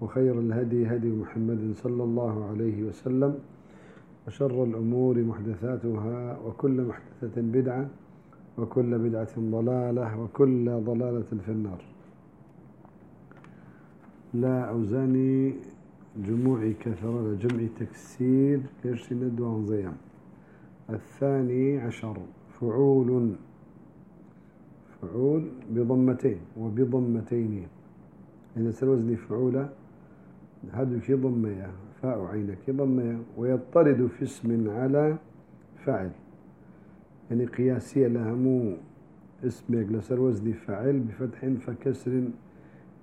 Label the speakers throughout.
Speaker 1: وخير الهدي هدي محمد صلى الله عليه وسلم وشر الأمور محدثاتها وكل محدثة بدعة وكل بدعة ضلالة وكل ضلالة في النار. لا أوزاني جموع كثرة جمع تكسير كيرش ندوان زيام الثاني عشر فعول فعول بضمتين وبضمتين. إذا سلوزني فعولة هذا ضمية فاء عينك ضمية ويضطرد في اسم على فعل يعني قياسية لها مو اسمك لسر وزن فعل بفتح فكسر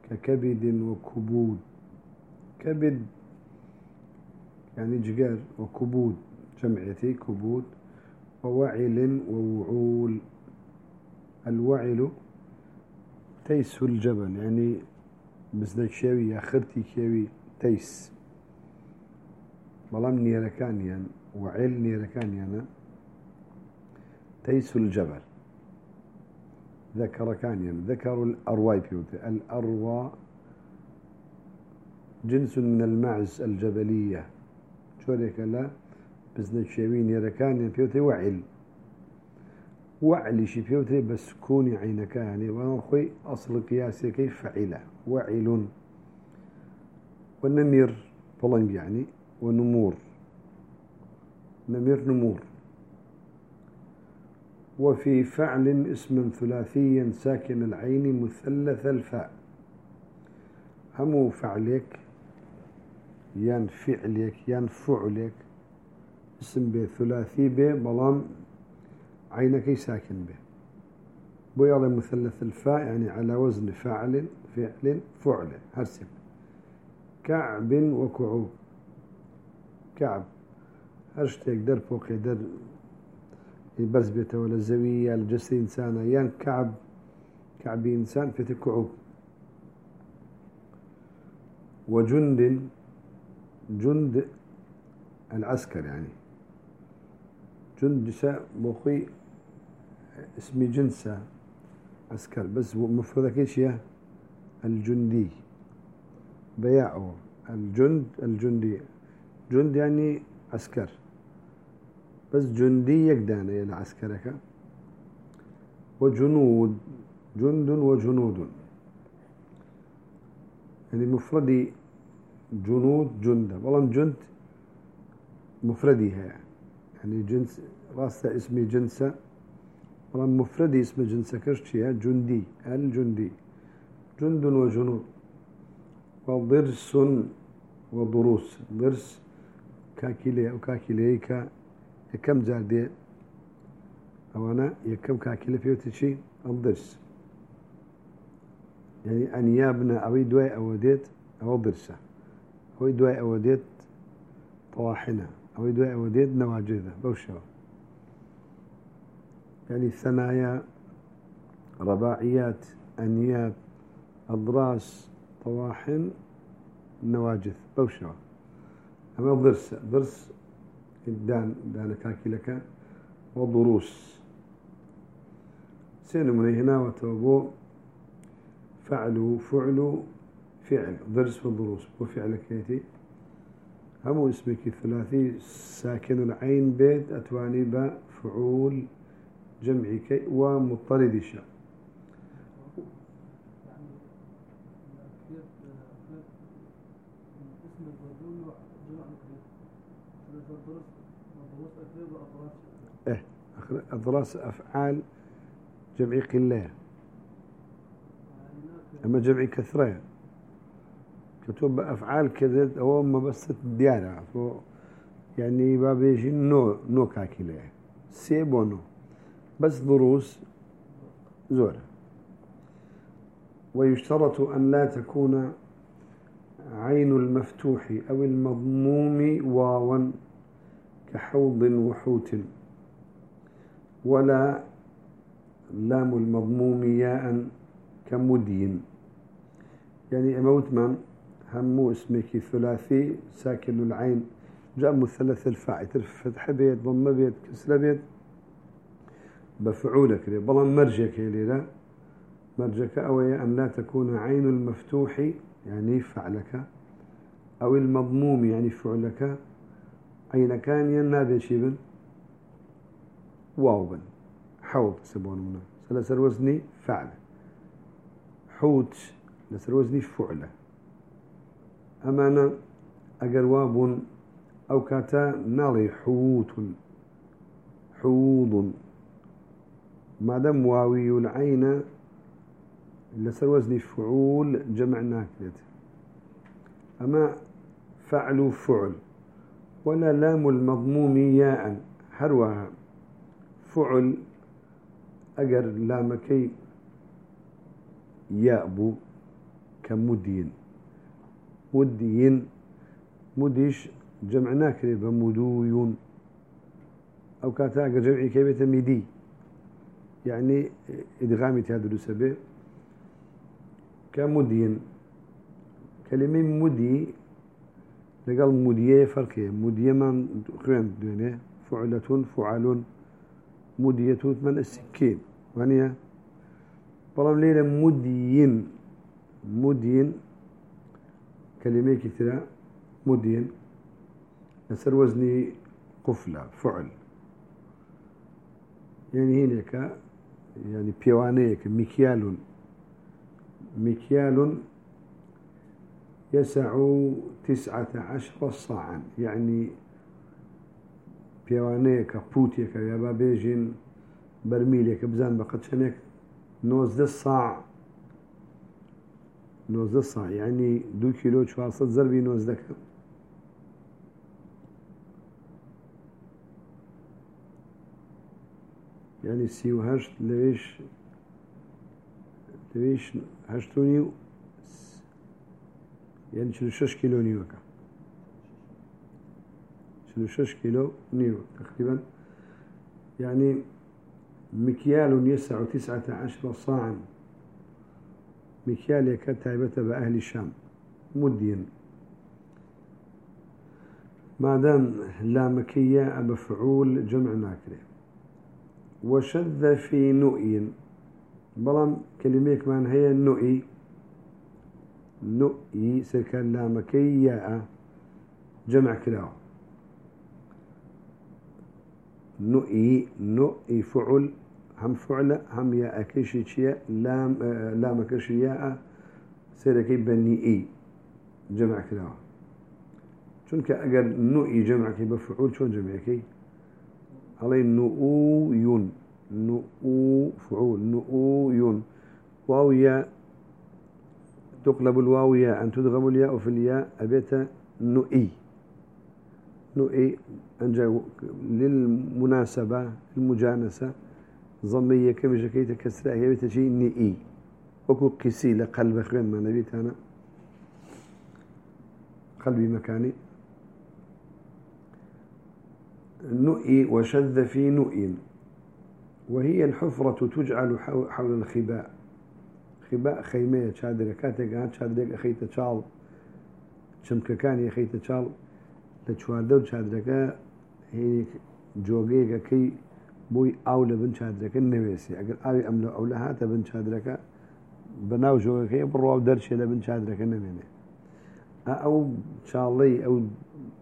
Speaker 1: ككبد وكبود. كبد يعني جقار وكبود جمعيتي كبود ووعل ووعول. الوعل تيس الجبل يعني بزنك شوي آخرتي كيوي تيس. بەڵام نێرەکانیان وعێل نێرەکانیانە تيس الجبل. ذكر كانيان ذكروا الأرواي بيوتي الأروى جنس من المعز الجبلية. شوريك لا. بزنك شوي نيركانيان بيوتي وعل وعلي شي بيوتي بس كوني عينك يعني. وأنا خوي أصل قياسي كيف فعله وعل والنمير بلنج يعني ونمور نمير نمور. وفي فعل اسم ثلاثيا ساكن العين مثلث الفاء. هم فعلك يان فعلك يان فعلك اسم به ثلاثي به بلام عينك ساكن به بيض مثلث الفاء يعني على وزن فاعل فعل فعل هرسب كعب وكعوب. كعب. هرشتك در فوق در برز بيته ولا الزوية الجسد إنسان يان كعب كعب إنسان في كعوب وجند جند العسكر يعني جند بخي اسمي جنسة عسكر بس مفردك إيش الجندي بياعه. الجند الجندي. جند يعني عسكر. بس جندي يقدان إلى عسكرك. وجنود. جند وجنود. يعني مفردي جنود جند. والله جند مفرديها يعني جنس راسة اسمي جنسة. والله مفردي اسم جنسة كرشيها جندي. الجندي. جند وجنود. وضرس وضروس. ضرس كاكيلي أو كاكيليكا كم زادي أو أنا يكم كاكيلي فيه تشي الضرس. يعني أنيابنا أو دواء أوديت أو ضرسة. أو دواء أوديت طواحنة. أو دواء أوديت نواجذة. بوشوا يعني ثنايا رباعيات أنياب أضراس طواحن نواجذ بوشوا أما ضرس ضرس دان دان كاكلك وضروس. سين من هنا وتوبو فعلوا فعلوا فعل ضرس وضروس. وفعل كيتي. هم اسمك الثلاثي ساكن العين بيت أتواني با فعول جمعي كي ومضطرد الشاء إيه أضراس أفعال جمعي قلة. أما جمعي كثرة كتب أفعال كذا هو ما بس ديارة يعني بابيجي نو نو كاكلة. سيبونو بس دروس زورة. ويشترط أن لا تكون عين المفتوح أو المضموم واوا كحوض وحوت. ولا لام المضموم ياء كمدين. يعني أموت من همو اسمك ثلاثي ساكن العين جاء مثلث الفاعل فتح بيت ضم بيت كسر بيت؟ بفعولك لي بلان مرجك لي مرجك أوي أن لا تكون عين المفتوح يعني فعلك أو المضموم يعني فعلك أين كان ينابي شيبن واو بن حوض سبون منا سلسل وزني فعل. حوت لسر وزني فعل. أمانا أجر واب أو كاتا نالي حوت حوض. ما دام واوي العين لسر وزني فعول جمع ناكلت. أما فعل فعل. ولا لام المضموم ياء هروها. فعل أجر لامكي يأبو كمدين. مدين مديش جمعناه كده بمدويون. أو كاتا أجر جمعي كيبة مدي يعني إدغامي تهدر سبه كمدين. كلمة مدي لقال مدية فرقية. مدية من خوين دونه فعلة فعل مدية من السكين. وانيا بلام ليلة مدين مدين كلمة كثيرة. مدين نسر وزني قفلة فعل. يعني هناك يعني بيوانيك مكيال مكيال يسع تسعة عشر صاعا. يعني پێوانەیە کە پوتێکە یا با بێژین بەرمیلێکە بزان بە قەچەنێک. 90 سا 90 سا یعنی دو کیلو 400 زەربی 90 دەکەم ینی سیهشت لەێش لەێشهشتونی و یەن 6 کیلۆنیوەکە 2.6 كيلو نيرو تقريبا. يعني مكيال يسع تسعة عشر صاعا. مكيال يكاد تعبت بأهل الشام. مدين. ما دام لا مكية بفعول جمع ناكرة. وشذ في نؤي. بلام كلميك ما هي نؤي. نؤي سكن لا مكية جمع كلاهما نؤي نؤي فعل هم فعل هم يا أكيشي لام آه، لام كشي ياء سيركي بني إي جمع كلاو چونك أجر نؤي جمع كي بفعول شون جمع كي؟ علي نؤويون نؤو فعول نؤويون. واو يا تقلب الواو ياء أن تدغم الياء في الياء أبيت نؤي. نؤي أنجا للمناسبة المجانسة ضمية كم جكيت كسرة هي بتجي نئي. وكو قسي لقلب خير ما نبيت أنا قلبي مكاني. نؤي وشذ في نؤي وهي الحفرة تجعل حول الخباء. خباء خيمية شادرة كاتك هات شادرك أخيت شال. شمك كان يخيت شال لشواردو شادرك هي جوجيك كي بوي أولى بن شادرك النويسي أقل آوي أملا أولى هات بن شادرك بناو جوجيك بروا درشي لبن شادرك النويني أو شالي أو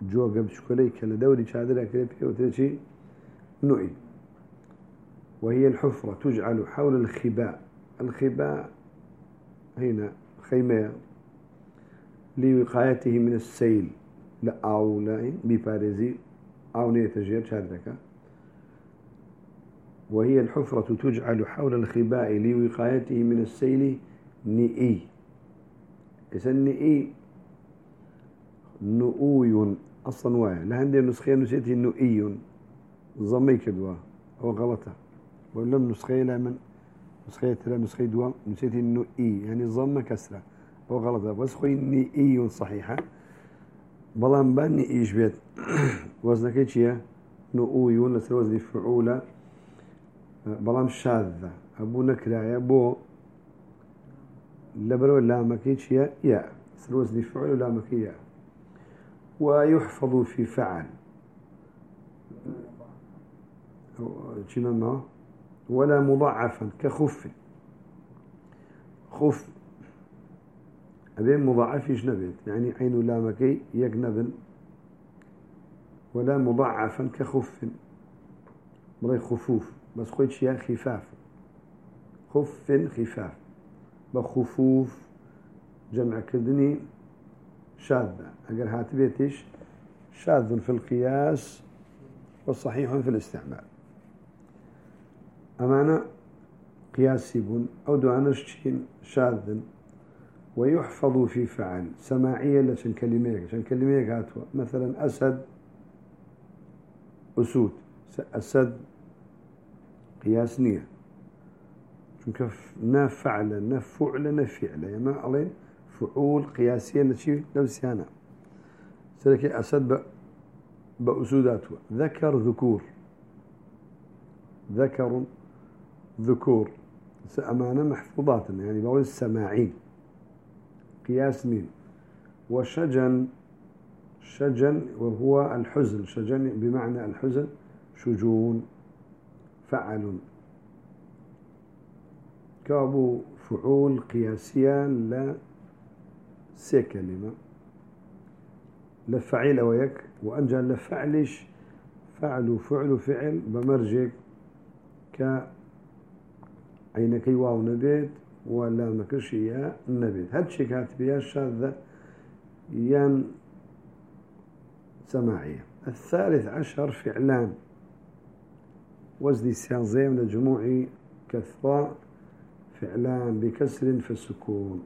Speaker 1: جوجا بشكلي كلا دوري شادرك كي وترشي نوعي وهي الحفرة تجعل حول الخباء. الخباء هنا خيمة لوقايته من السيل لا أو لا بباريزي أو نيتجير شادرك وهي الحفرة تجعل حول الخباء لوقايته من السيل نئي. إذا النئي نؤوي أصلا وايا لهندي نسخة نسيتي نؤي ضمي كدوا أو غلطة. ولم نسخة لا من نسخة لا نسخة دوا نسيتي نؤي يعني ضم كسرة هو غلط بس خوي نئي صحيحة. بلان باني إيش بيت. وزنك چيا نؤوي لسر وزن فعولة. بلان شاذة. أبو نكرايا بو. لبرو لامكي چيا يا. سر وزن فعول لامكي يا ويحفظ في فعل. ولا مضاعفا. كخف. خف. أبين مضاعفش نبت يعني عين لامكي يجنب ولا مضاعفا كخف مري خفوف بس خويت يا خفاف. خف خفاف. بخفوف جمع كردني شاذة. أجر هاتبيتش شاذ في القياس وصحيح في الاستعمال. أمانة قياسي بن أو دعانشتين شاذ ويحفظ في فعل. سماعية لشن كلميك. شن كلميك هاتوا. مثلا أسد أسود. أسد قياس نية. چونکە نافعل نفعل نفعل يما ألين فعول قياسية لشي لوسيانا سلكي أسد بأسوداته ذكر ذكور. ذكر ذكور. أمانة محفوظات يعني بقول السماعين. قياس مين وشجن شجن وهو الحزن. شجن بمعنى الحزن شجون فعل. كابو فعول قياسية لا سي كلمة. لفعيل ويك. وأنجا لفعلش فعل فعل فعل بمرجك. ك عينكي واو نبيت. ولا مكرش يا نبيت هادشي كاتب يا شاذة ين سماعية. الثالث عشر فعلان. وزن سيانزي من الجموع كثراء فعلان بكسر في السكون.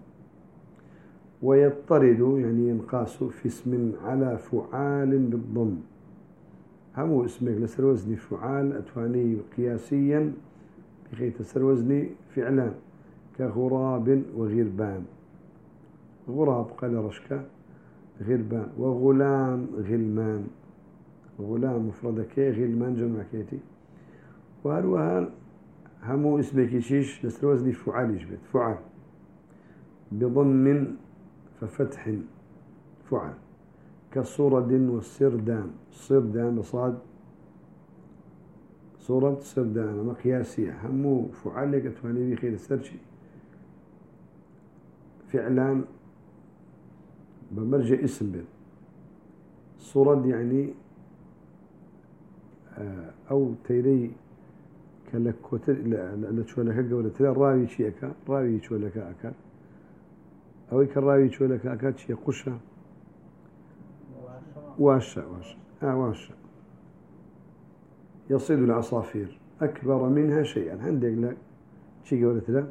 Speaker 1: ويضطرد يعني ينقاس في اسم على فعال بالضم. هم اسمك لسر وزني فعال أتواني قياسيا بخي تسر وزني فعلان. كغراب وغربان. غراب قال رشكة غربان. وغلام غلمان. غلام مفردك غلمان جمع كيتي. وهروها همو اسمك شيش لسر وزني فعال يجبت. فعال. بضم ففتح فعل كصورد والسردان. السردان بصاد صورة سردان مقياسية. همو فعل لك أتواني بخير السرشي. فعلان بمرجع اسم بيت صورد يعني آه، أو تيري كلكوتر لا تشولك قولة راوي شيئك راوي شولك أكا. أو كراوي شو لك أكاد شيء قشة. واشة. واشة. آه واشة. يصيد العصافير. أكبر منها شيئا. عندك لك شيء قولت له لا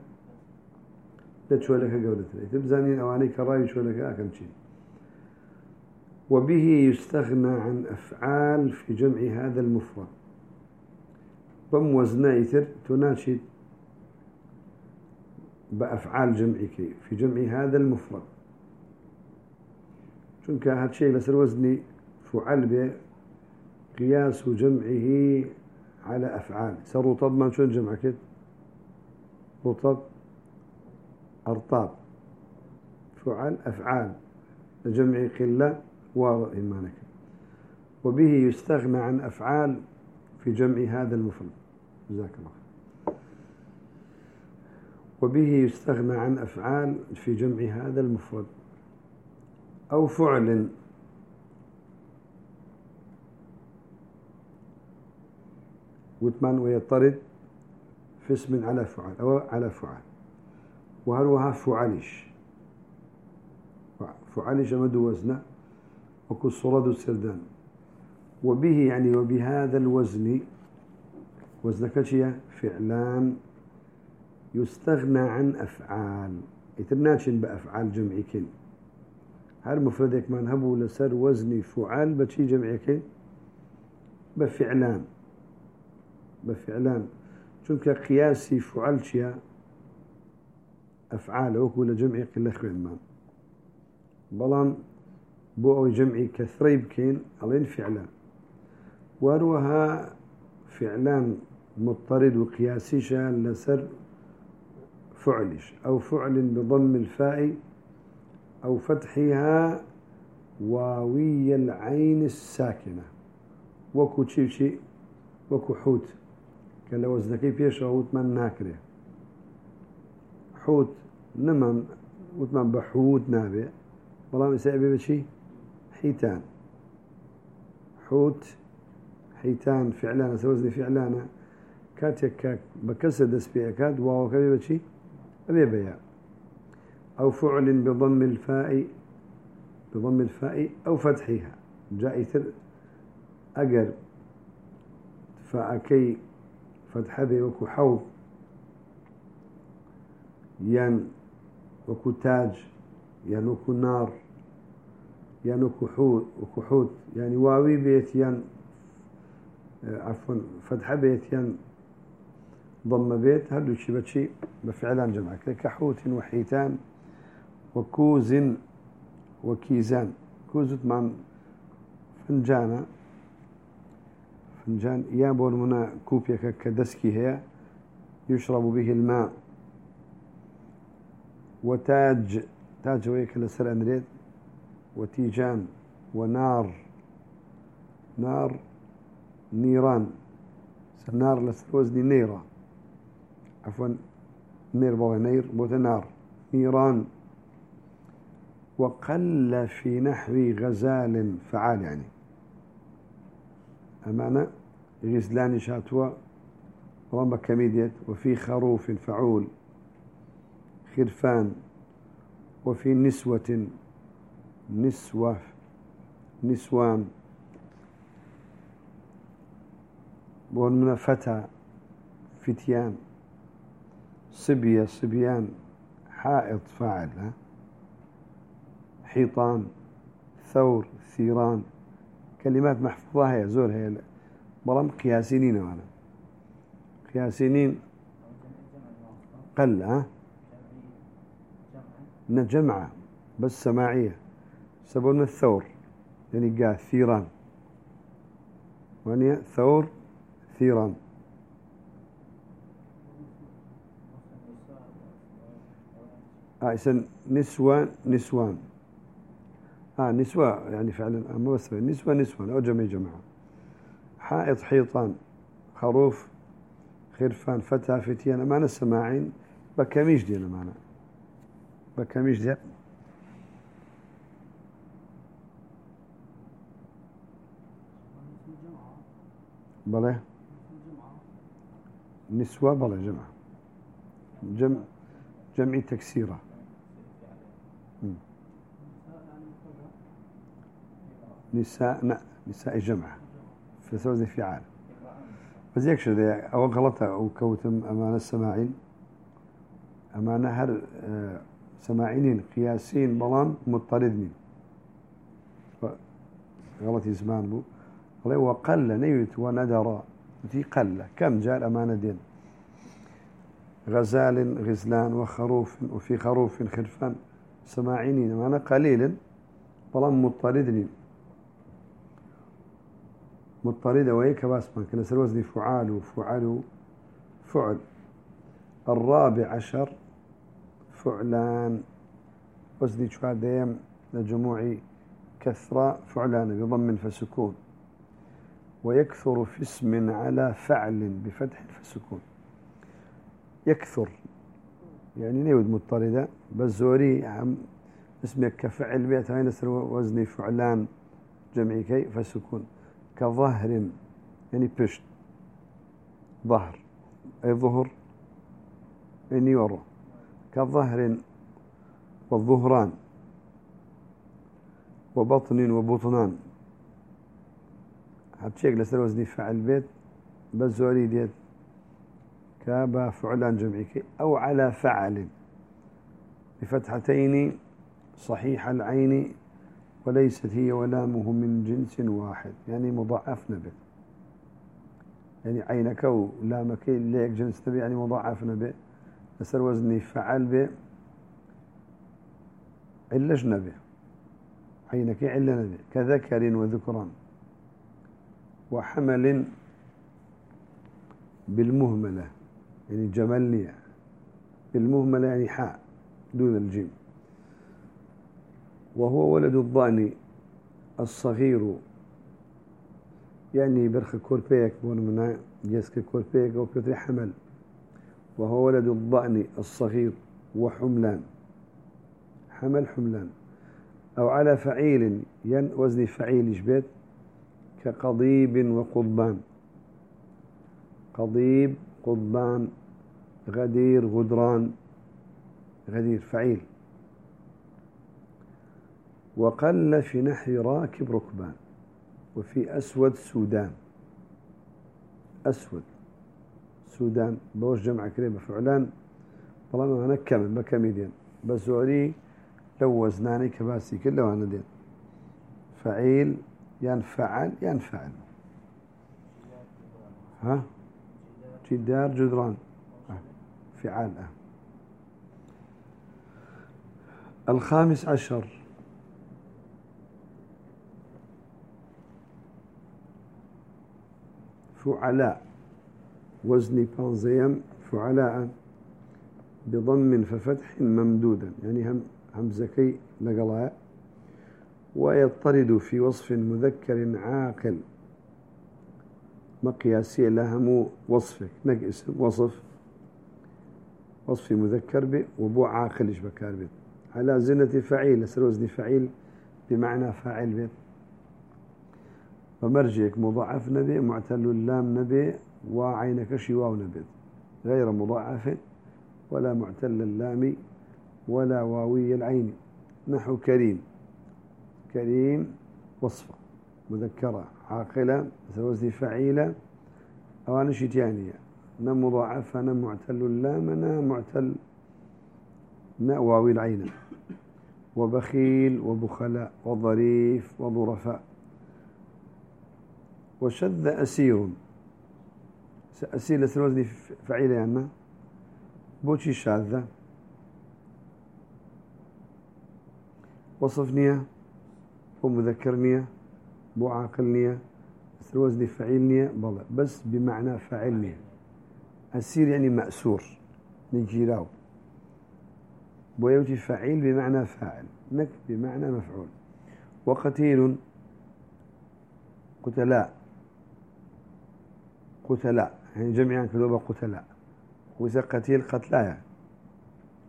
Speaker 1: شو لك قولت له تبزانين أواني كراوي شو لك أكم شيء وبه يستغنى عن أفعال في جمع هذا المفرد. بم وزنائثر تناشد بأفعال جمعك في جمع هذا المفرد. چونك هذا الشيء لسر وزني فعل به قياس جمعه على أفعال. سر رطب ما شون جمعك؟ رطب أرطاب فعل أفعال جمع قلة وإيمانك وبه يستغنى عن أفعال في جمع هذا المفرد. جزاك الله وبه يستغنى عن أفعال في جمع هذا المفرد. أو فعل. وثمان ويطرد في اسم على فعل أو على فعل. وهروها فعلش فعلش مد وزنه وكسرد السردان وبه يعني وبهذا الوزن وزن كشية فعلان يستغنى عن أفعال. يترناشن بأفعال جمعي كل هل مفردك من هبو لسر وزني فعال بشي جمعي كل بفعلان. بفعلان. چونك قياسي فعل شيا أفعال وكو لجمعي قل خوين ما. بەڵام بۆ ئەوی جەمعی کەسڕی بکەین ئەڵێن فعلان وەروەها فعلان مضطرد وقياسيشا لسر فعلش أو فعل بضم الفاء أو فتحها واوي العين الساكنة. وكو تشيشي وكو حوت. لو وزنكي بيش حوت من ناكره حوت نمن وتمان بحوت نابي بلام يسأبي بشي حيتان. حوت حيتان فعلانا سوزني فعلانا كاتك بكسر دس بيكاد واو كبي بشي أبي بيا أو فعل بضم الفاء بضم الفاء أو فتحها. جاء يثر أجر فأكي فتح بي وكو حوض. ين وكو تاج ين وكو نار ين وكو حوت حوت. يعني واوي بيت ين عفوا فتح بيت ين ضم بيت هدو شي بشي بفعلان جمع كحوت وحيتان وكوز وكيزان. كوز مع فنجانا. فنجان يابون منا كوبيا كدسكي هي يشرب به الماء. وتاج تاج ويك لسر أندريد وتيجان ونار نار نيران. نار لسر وزني نيرة عفوا نير بوغ نير بوت نار نيران. وقل في نحو غزال فعال يعني. أمانة غزلان شاتوا رمى كميديت وفي خروف فعول. خرفان وفي نسوة نسوة نسوان. ومن فتى فتيان. صبية صبيان. حائط فاعل حيطان ثور ثيران. كلمات محفوظة هي زور هي. بلام قياسينين معنا قياسينين قل ها؟ نجمعة بس سماعية سبون الثور يعني قا ثيران. يعني ثور ثيران. آه نسوان نسوان. آه نسوة يعني فعلا ما بس نسوة نسوة أو جمع جماعة. حائط حيطان خروف خرفان فتى فتيان أمانة السماعين بكميش دي أمانة. بكميش دي بلى. نسوة بلى جمع. جمع جمع تكسيرة. نساء لا نساء جمع. في سوز فعال بس يكشف أو غلطة أو كوتم أمانة السماعين. أمانة هر آه، سماعين قياسين بلان مضطردين غلط زمان بو. قال وقل نيوت وندر. في قل. كم جاء الأمانة دين؟ غزال غزلان وخروف وفي خروف خرفان. سماعينين أمانة قليل. بلان مضطردين مضطردة وهيك باس ما كنا سر وزني فعال وفعل فعل. الرابع عشر. فعلان. وزني شوار لجموع كثرة فعلان بضم فسكون. ويكثر في اسم على فعل بفتح فسكون. يكثر يعني نيود مضطردة؟ بزوري عم اسمك كفعل بيت هاي نسر وزني فعلان جمعي كي فسكون. كظهر يعني بشت. ظهر أي ظهر؟ يعني يورو كظهر والظهران وبطن وبطنان. هتشيك لسر وزني فعل بيت بزوري ديت كابا فعلان جمعي أو على فعل. بفتحتين صحيح العين وليست هي ولامه من جنس واحد يعني مضاعف نبي. يعني عينك ولامك ليك جنس نبي يعني مضاعف نبي. نسر وزني فعل به علش نبي عينك علنا كذكر وذكران وحمل بالمهملة يعني جملني بالمهملة يعني حاء دون الجيم. وهو ولد الضاني الصغير يعني برخ كوربيك ونمنا جسك كوربيك وبيتري حمل. وهو ولد الضأن الصغير وحملان حمل حملان. أو على فعيل ين وزن فعيل جبت كقضيب وقضبان. قضيب قضبان غدير غدران غدير فعيل. وقل في نحو راكب ركبان وفي أسود سودان. أسود. سودان بوش جمع كريمة فعلان والله أنا ما كميدين بس لو وزناني كباسي كله أنا دين. فعيل ينفعل ينفعل. ها؟ جدار جدران. فعال أه. الخامس عشر. فعلاء. وزن بانزيم فعلاء بضم ففتح ممدودا يعني هم همزكي لقلاء ويضطرد في وصف مذكر عاقل. مقياسي لهم وصفك. نقص وصف. وصف مذكر به وبو عاقل إيش بكار به. على زنة فعيل سروزني فعيل بمعنى فاعل به. ومرجئك مضاعف نبي معتل اللام نبي وعينك شواو نبي غير مضاعف ولا معتل اللام ولا واوي العين. نحو كريم. كريم وصفة. مذكرة عاقلة وزن فعيلة. أو أنا شتيانية نم مضاعفة نم معتل اللام نم معتل واوي العين. وبخيل وبخلاء وظريف وظرفاء. وشذ أسير. أسير لسلوزني فعيلة يعني بوشي شاذة. وصف نية. بو مذكر نية. بو عاقل نية. سلوزني فعيل نية. بلا بس بمعنى فاعل أسير يعني مأسور. نجيراو بو يوتي فعيل بمعنى فاعل. نك بمعنى مفعول. وقتيل. قتلاء. قتلاء. يعني جميعا كذوبة قتلاء. وإذا قتيل قتلاء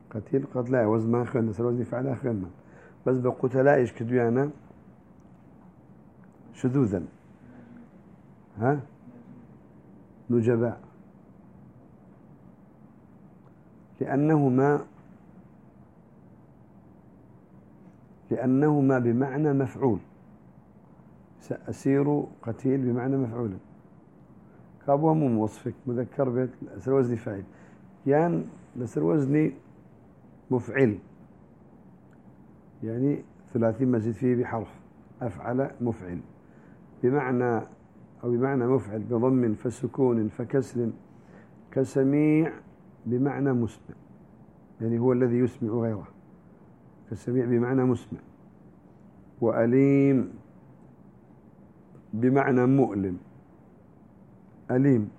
Speaker 1: قتيل قتلاء وزمان خلنا سروزني فعلا خلنا بس بقتلاء إيش كدويانا شذوذا. ها؟ نجباء. لأنهما لأنهما بمعنى مفعول. سأسير قتيل بمعنى مفعول. كابوها مو موصفك مذكر بيت لسر وزني فاعل. يعني لسر وزني مفعل. يعني ثلاثي مزيد فيه بحرف. أفعل مفعل. بمعنى أو بمعنى مفعل بضم فسكون فكسر كسميع بمعنى مسمع. يعني هو الذي يسمع غيره. كسميع بمعنى مسمع. وأليم بمعنى مؤلم. أليم.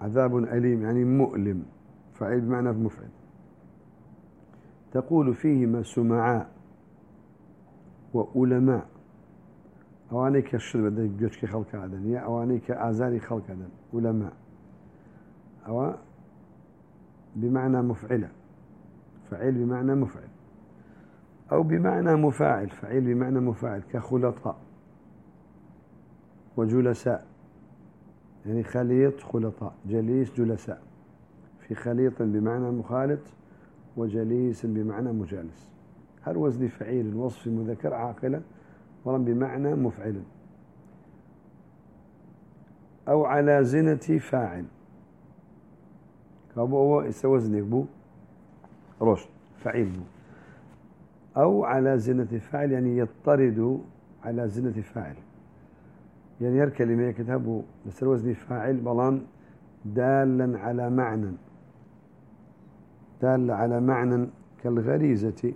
Speaker 1: عذاب أليم يعني مؤلم. فعيل بمعنى مفعل. تقول فيهما سمعاء وألماء. أوانيك الشرب بدك جوشك خلق عدن يا أوانيك آزاري خلق عدن علماء أو بمعنى مفعلة. فعيل بمعنى مفعل. أو بمعنى مفاعل فعيل بمعنى مفاعل كخلطاء. وجلساء. يعني خليط خلطاء جليس جلساء. في خليط بمعنى مخالط وجليس بمعنى مجالس. هل وزن فعيل وصف مذكر عاقلة ورم بمعنى مفعل. أو على زنة فاعل. كابو هو وزنك بو؟ رشد فعيل بو. أو على زنة فاعل يعني يطرد على زنة فاعل. يعني ير كلمة كتابه بس وزن فاعل بلان دالا على معنى. دال على معنى كالغريزة.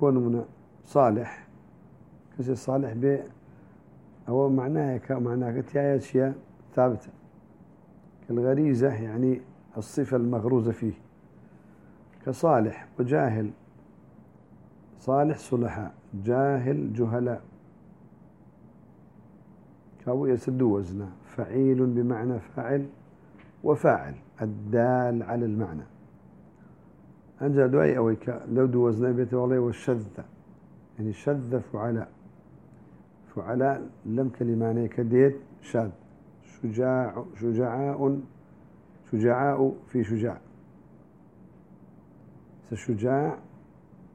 Speaker 1: بون صالح. كسي صالح به أو معناها معناها كتيايا أشياء ثابتة. كالغريزة يعني الصفة المغروزة فيه. كصالح وجاهل. صالح صلحاء جاهل جهلاء. كاو يسد وزنه. فعيل بمعنى فاعل وفاعل الدال على المعنى. أنجا دعي أو لو دو وزنه بيته والله والشذ. يعني شذ فعلاء. فعلاء لم كلماني كديت شاذ. شجاع شجاعاء شجاعاء في شجاع. سشجاع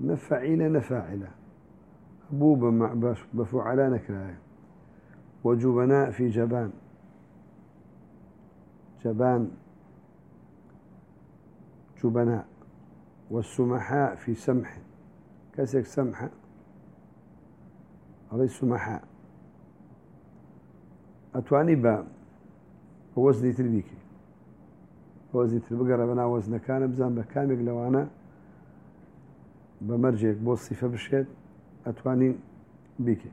Speaker 1: نفعيلة نفاعلة بوبا مع بفعلاء نكراية. وجبناء في جبان. جبان. جبناء. والسمحاء في سمح. كسك سمحة علي سمحاء أتواني با؟ وزني تربيكي وزني تربقرة بنا وزن. كان بزان بكامل لو أنا بمرجك بوصفة بشيت. أتواني بيكي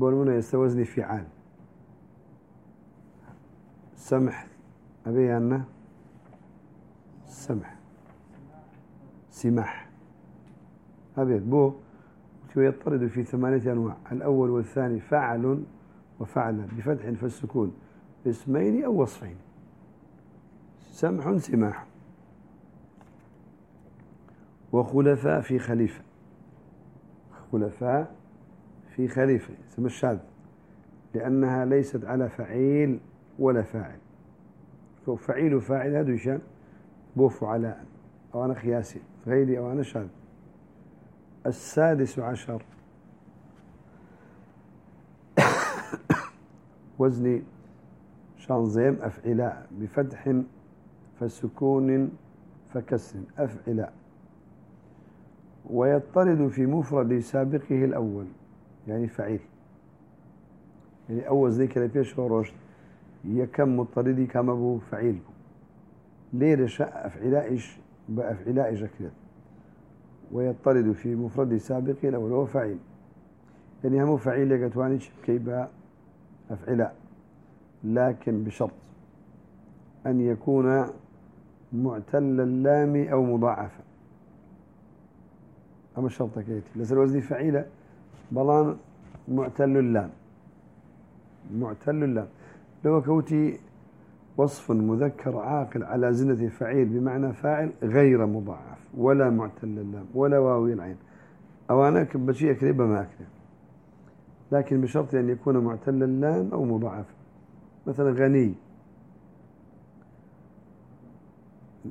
Speaker 1: بونمونة يستوزني فعال. سمح. أبي أنا سمح. سمح أبيض بو. ويطرد في ثمانية أنواع. الأول والثاني فعل وفعل. بفتح فالسكون. اسمين أو وصفين. سمح سماح. وخلفاء في خليفة. خلفاء في خليفة اسم الشاذ لأنها ليست على فعيل ولا فاعل. فعيل وفاعل هذا يشان بوف على أو أنا خياسي غيري أو أنا شاذ. السادس عشر. وزني شانزيم أفعلاء بفتح فسكون فكسر أفعلاء. ويطرد في مفرد سابقه الأول. يعني فعيل. يعني أول زي كلا فيش روشت يكم مضطردي كما بو فعيل. ليه رشاء أفعلائش بأفعلائش أكلت ويطرد في مفرد سابق الأول هو فعيل. يعني هم فعيل يقتوانيش كيبا أفعلاء لكن بشرط أن يكون معتل اللام أو مضاعفا. أما الشرط كيتي لسر وزني فعيلة بلان معتل اللام. معتل اللام. لو كوتي وصف مذكر عاقل على زنة فعيل بمعنى فاعل غير مضاعف ولا معتل اللام ولا واوي العين. أو أنا بشيء أكريبا ما أكرب لكن بشرط أن يكون معتل اللام أو مضاعف. مثلا غني.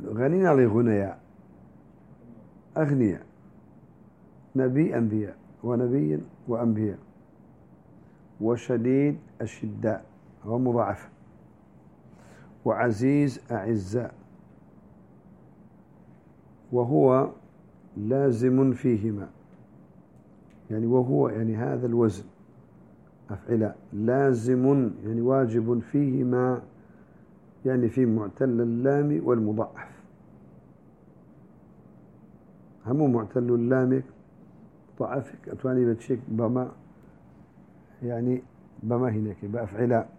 Speaker 1: غني على غنياء. أغنياء. نبي أنبياء. ونبي وأنبياء وشديد الشداء هو مضاعف وعزيز أعزاء وهو لازم فيهما. يعني وهو يعني هذا الوزن أفعل لازم يعني واجب فيهما يعني في معتل اللام والمضاعف. هم معتل اللام؟ ضعفك أتواني بتشيك بما يعني بما هناك بأفعلاء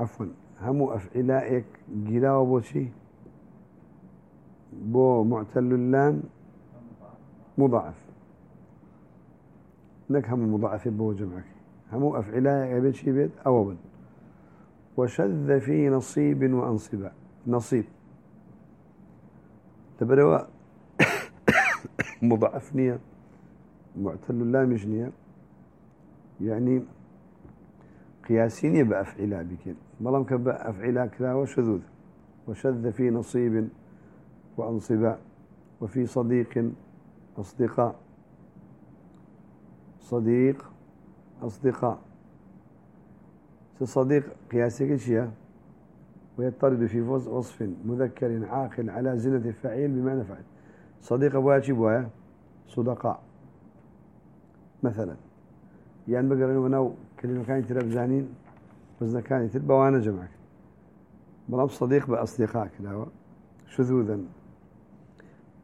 Speaker 1: عفوا. همو أفعلائك جلاو بوشي بو معتل اللام؟ مضاعف. نك هم مضاعف بو جمعك. همو أفعلائك بيت شي بيت؟ أوبا وشذ في نصيب وأنصبا. نصيب. تبروا مضاعف نية معتل اللام جنية يعني قياسين بأفعلا بكين بلام كبأفعلا كلا وشذوذ. وشذ في نصيب وأنصباء وفي صديق أصدقاء صديق أصدقاء صديق قياسي كشيا ويطرد في وصف مذكر عاقل على زنة فعيل بمعنى فعل. صديق أبوها بوايا صدقاء مثلا. يعني بقرن ونو كلمة كانت تلبزانين وزن كانت البوانا جمعك. بلام صديق بأصدقائك لا شذوذا.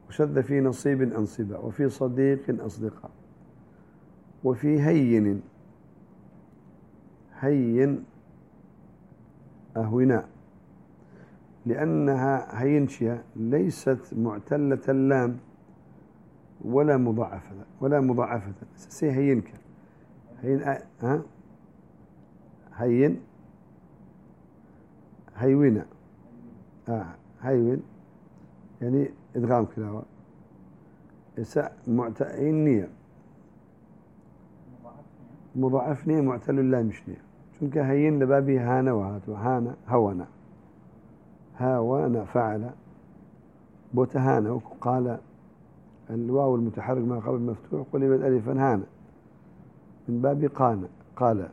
Speaker 1: وشذ في نصيب أنصبا وفي صديق أصدقاء. وفي هين هين أهونا. لأنها هينشية ليست معتلة اللام ولا مضاعفة ولا مضاعفة. سي هينك هين ها؟ هين. هيونا آه هيون يعني إدغام كلاوة إسا معتئنية مضاعفنية معتل اللام مشنية چونك هين لبابي هانا وهات وهانا هونا هاونا فعل. بوتهانا وقال الواو المتحرك ما قبل مفتوح قلبت ألفا هانا من باب قانا قال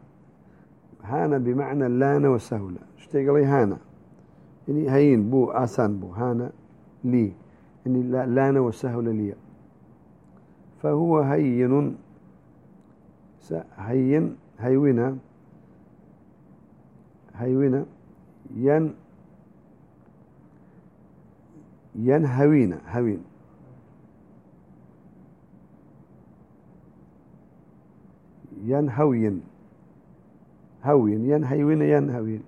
Speaker 1: هانا بمعنى اللان والسهولة اشتغلي هانا؟ يعني هين بو آسان بو هانا لي. يعني لأن وسهولة لي. فهو هين هين هيونا هيونا ين ينهوين هوين. ينهوين هوين. ينهوين ينهوين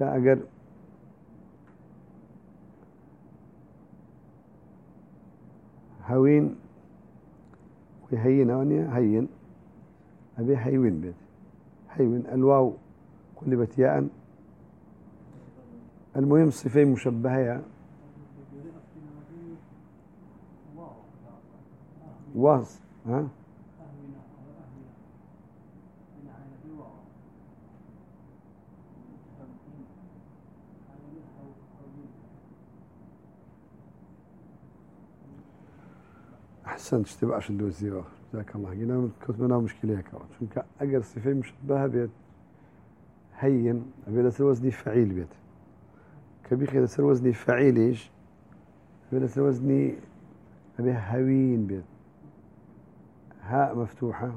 Speaker 1: جاء أقر هوين. وهين هونيا هين. أبي حيوين بيت. حيوين الواو. قلبت ياء. المهم صفين مشبهة واص ها؟ أحسنت اشتبع شدو الزيرو جزاك الله. قلنا كنت منا مشكلة كرا شنك أقر صفة مشبهة بيت هين أبي لسر وزني فعيل بيت. كبيخ لسر وزني فعيل إيش؟ أبي لسر وزني أبي هوين بيت. هاء مفتوحة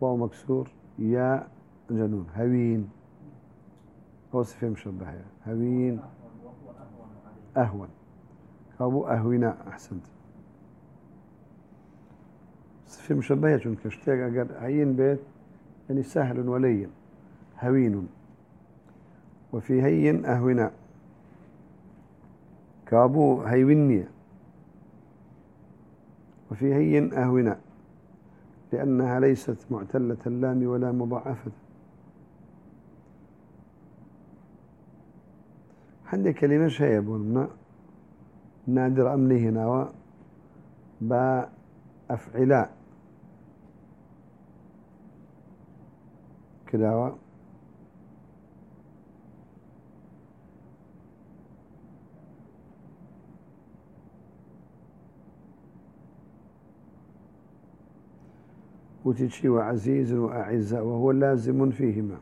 Speaker 1: واو مكسور يا جنون هوين. هو صفة مشبهة هوين. أهون. كابو أهونا أحسنت. صفة مشبهة چونك اشتاق أقل هين بيت يعني سهل ولين. هوين. وفي هين أهونا كابو هيونية. وفي هين أهونا لأنها ليست معتلة اللام ولا مضاعفة. عندي كلمة شيء يقول نادر أمني هنا با أفعلاء كداوة وتشي وعزيز وأعز وهو لازم فيهما.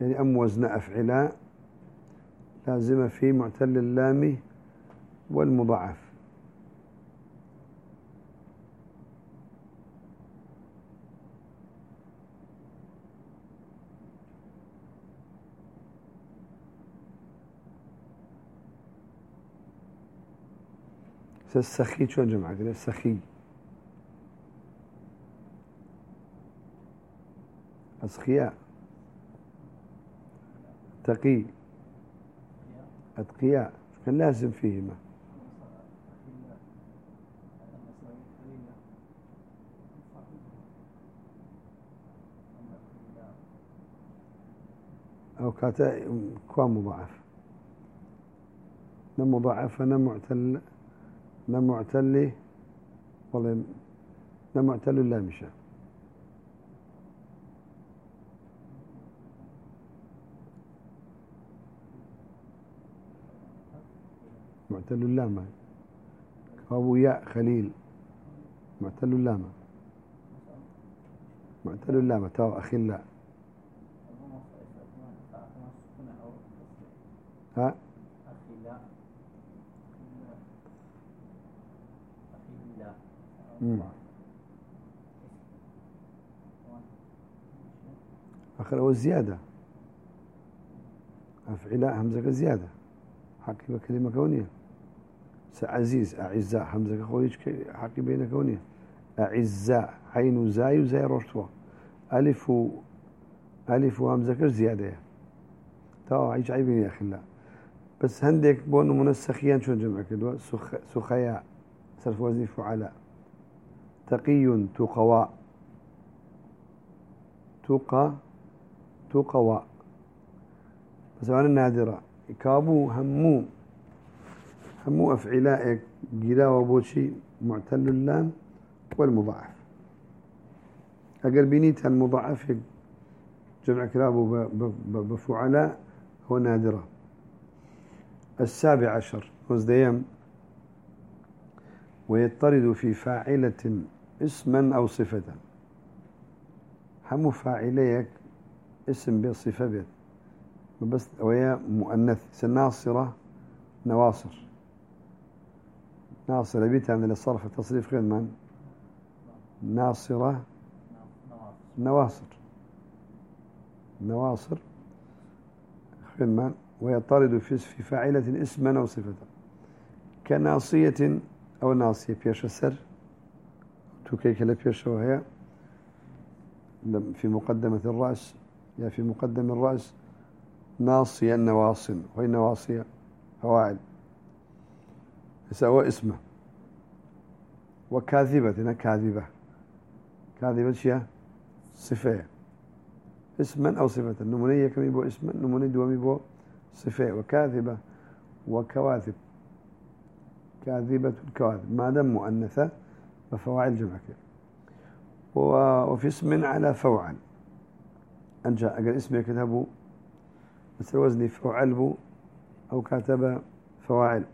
Speaker 1: يعني أم وزن أفعلاء لازم في معتل اللام والمضاعف. السخي شو جمع كده السخي أسخياء تقي. أتقياء. كان لازم فيهما؟ أو كاتا كوان مضاعف. نم مضاعف نم معتل نم معتل والله نم معتل لا مشى معتل اللامة. أبو ياء خليل معتل اللامة. معتل اللامة تاو أخلاء ها؟ آخر هو الزيادة أفعلاء همزة زيادة. حقي بكلمة كونية. عزيز أعزاء همزة خويش حقي بين كونية أعزاء عين زاي وزاي رشوة ألف و ألف وهمزة زيادة. توا عيش عيبين يا أخي الله بس هندك بون منسخيان شو جمع كدوا. سخ سخياء صرف وزن فعلاء. تقي تقواء تقى تقواء بس أنا نادرة. كابو همو. همو أفعلاء جلا وبوشي معتل اللام والمضاعف. أقل بنيت المضاعف جمع كلابه بفعلاء هو نادرة. السابع عشر وزديم ويطرد في فاعلة اسما أو صفة. همو فاعليك اسم بصفة بيت. بس وهي مؤنث ناصرة نواصر. ناصرة من الصرف التصريف غير من؟ ناصرة. نواصر. نواصر غير من؟ ويطرد في فاعلة اسما أو صفة. كناصية أو ناصية بيش السر. توكيك لبيش وهي في مقدمة الرأس. يا في مقدم الرأس. ناصية نواصن. وهي نواصية فواعل. هو اسمه. وكاذبة كاذبة. كاذبة شيء؟ صفة. اسما أو صفة. نمونية كم يبو اسما؟ نمونية دوم يبو صفة. وكاذبة. وكواذب. كاذبة الكواذب ما دام مؤنثة ففواعل جمع وفي اسم على فوعل. أنجا أقل اسم يكتبه. مثل وزن فوعل أو كاتب فواعل.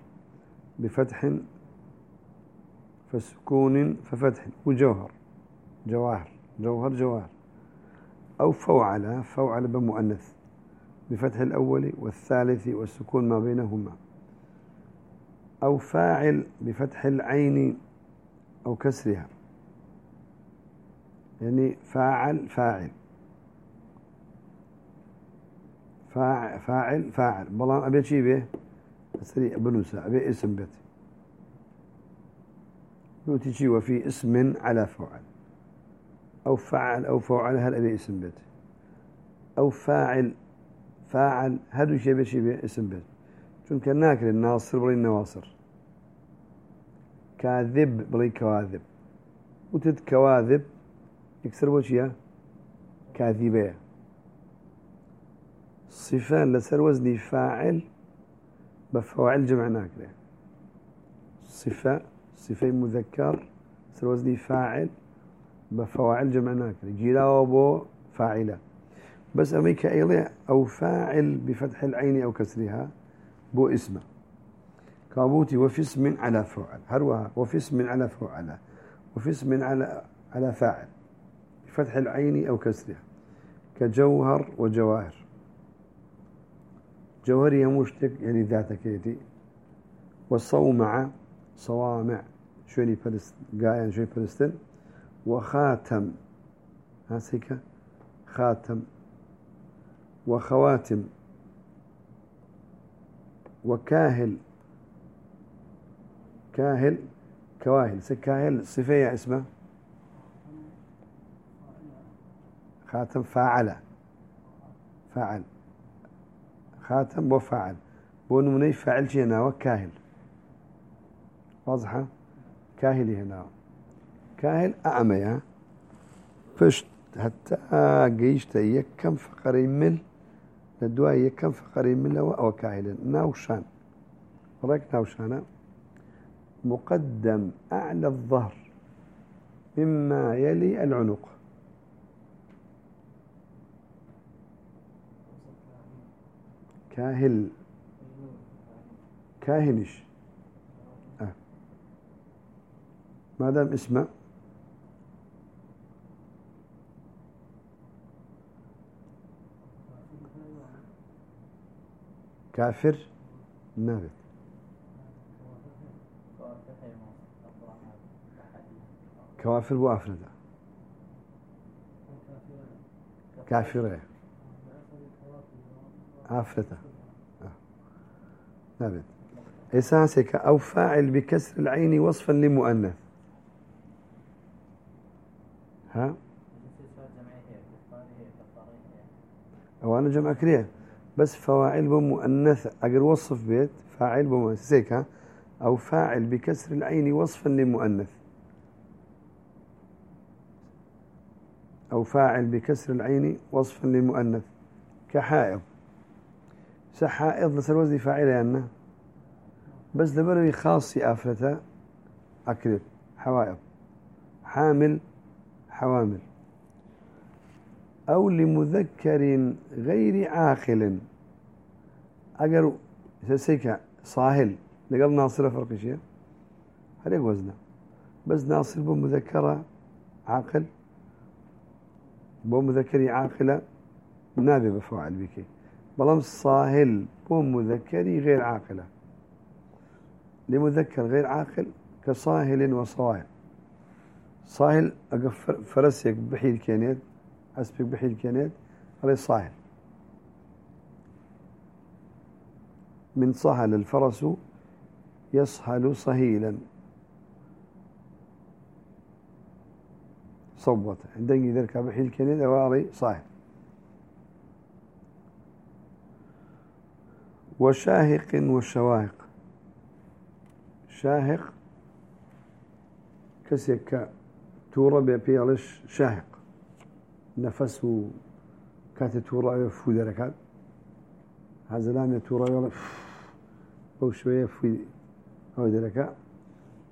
Speaker 1: بفتح فسكون ففتح. وجوهر جواهر جوهر جواهر. أو فوعل فوعل بمؤنث. بفتح الأول والثالث والسكون ما بينهما. أو فاعل بفتح العين أو كسرها. يعني فاعل فاعل. فاعل فاعل. بلان أبي به سريع بنوسا أبي اسم بيت. يوتي شي وفي اسم على فاعل. أو فعل أو فعل هل أبي اسم بيت؟ أو فاعل فاعل هدو شي بشي اسم بيت. چونکە ناکرێت ناصر بڵی نەواسر كاذب بڵی كواذب. وتت كواذب يكسر وجهها كاذبة. صفة لسر وزني فاعل بفواعل جمع ناكله صفة صفة مذكر سر وزني فاعل بفواعل جمع ناكله جيلا وبو فاعلة. بس أميك أيضا أو فاعل بفتح العين أو كسرها بو اسمه كابوتي وفي اسم على فعل هروها. وفي اسم على فعل وفي اسم على على فاعل. بفتح العين أو كسرها. كجوهر وجواهر. جوهر مشتق يعني ذاتك يدي. والصومعة صوامع شوني فلست قايا شوني فلسطين. وخاتم هاسيك خاتم. وخواتم. وكاهل. كاهل. كواهل. سكاهل صفية اسمه. خاتم فاعل. فاعل. خاتم وفاعل بون مني فاعل هنا وكاهل واضحة؟ كاهل هنا كاهل أعمى فشت حتى قيشت يكم فقري مل لدوا يكم فقري مل أو كاهل ناوشان. ورك ناوشانا مقدم أعلى الظهر. مما يلي العنق. كاهل. كاهنش. آه. ما دام اسمه. كافر. نابت كوافر وأفرده. كافرة. عافرته آه. نابد إساسك أو فاعل بكسر العين وصفا لمؤنث. ها؟ أو أنا جمع كريه. بس فواعل بمؤنث. أقر وصف بيت؟ فاعل بمؤنث. ها؟ أو فاعل بكسر العين وصفا لمؤنث. أو فاعل بكسر العين وصفا لمؤنث. كحائض سحائض لسر وزن فاعل يعني بس لبروي خاصي آفرته أكرت حوائض حامل حوامل. أو لمذكر غير عاقل. أجر سيك صاهل. لقل ناصر فرق شيء. هل وزنه. بس ناصر بمذكرة عاقل. بمذكري عاقلة نابي بفعل بك بلام صاهل بمذكري غير عاقلة لمذكر غير عاقل كصاهل وصواهل صاهل أقف فرسك بحيل كينيت أسبك بحيل كينيت هذا صاهل. من صهل الفرس يصهل صهيلا. صوت. عندما ذلك بحيل كينيت أواري صاهل. وشاهق وشواهق. شاهق كسيك تورا بيالش شاهق. نفسه كانت تورا يفو دركات هذا لام تورا يلا أو شوية في أو دركات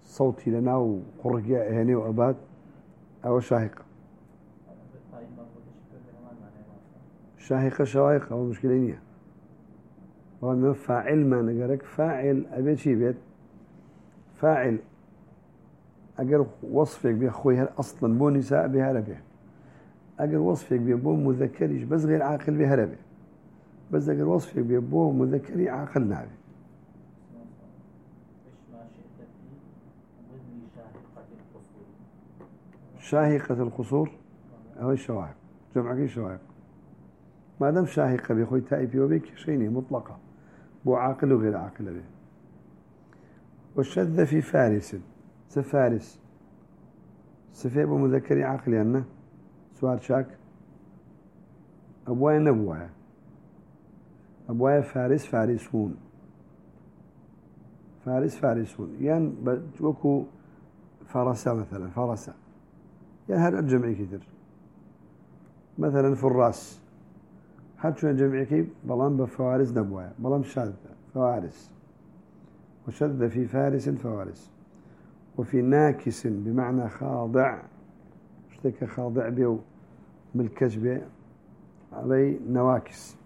Speaker 1: صوتي لنا وقرقيا هني وأباد أو شاهق. شاهقة شواهق أو مشكلة نية وما فاعل ما نقرك فاعل أبي شي بيت؟ فاعل. أجر وصفك بأخوي أصلا بو نساء بهربه أجر وصفك ببو مذكريش بس غير عاقل بهربه بس أجر وصفك ببو مذكري عاقل نابه شاهقة القصور؟ أو الشواهق. جمع شواهق. ما دام شاهقة بأخوي تائب وبك شيني مطلقة. بو عاقل وغير عاقل به والشذ في فارس. سفارس صفة بمذكر عقل أنه سؤال شاك. أبوايا نبوايا أبوايا فارس فارسون. فارس فارسون. يعني وكو فرسة مثلا فرسة. يعني هذا الجمعي كتير مثلا فراس. حتى شو جمعي كي بلان بفوارس نبوايا بلان شاذ فوارس. وشذ في فارس فوارس. وفي ناكس بمعنى خاضع. اشتكى خاضع بيو بالكجب علي نواكس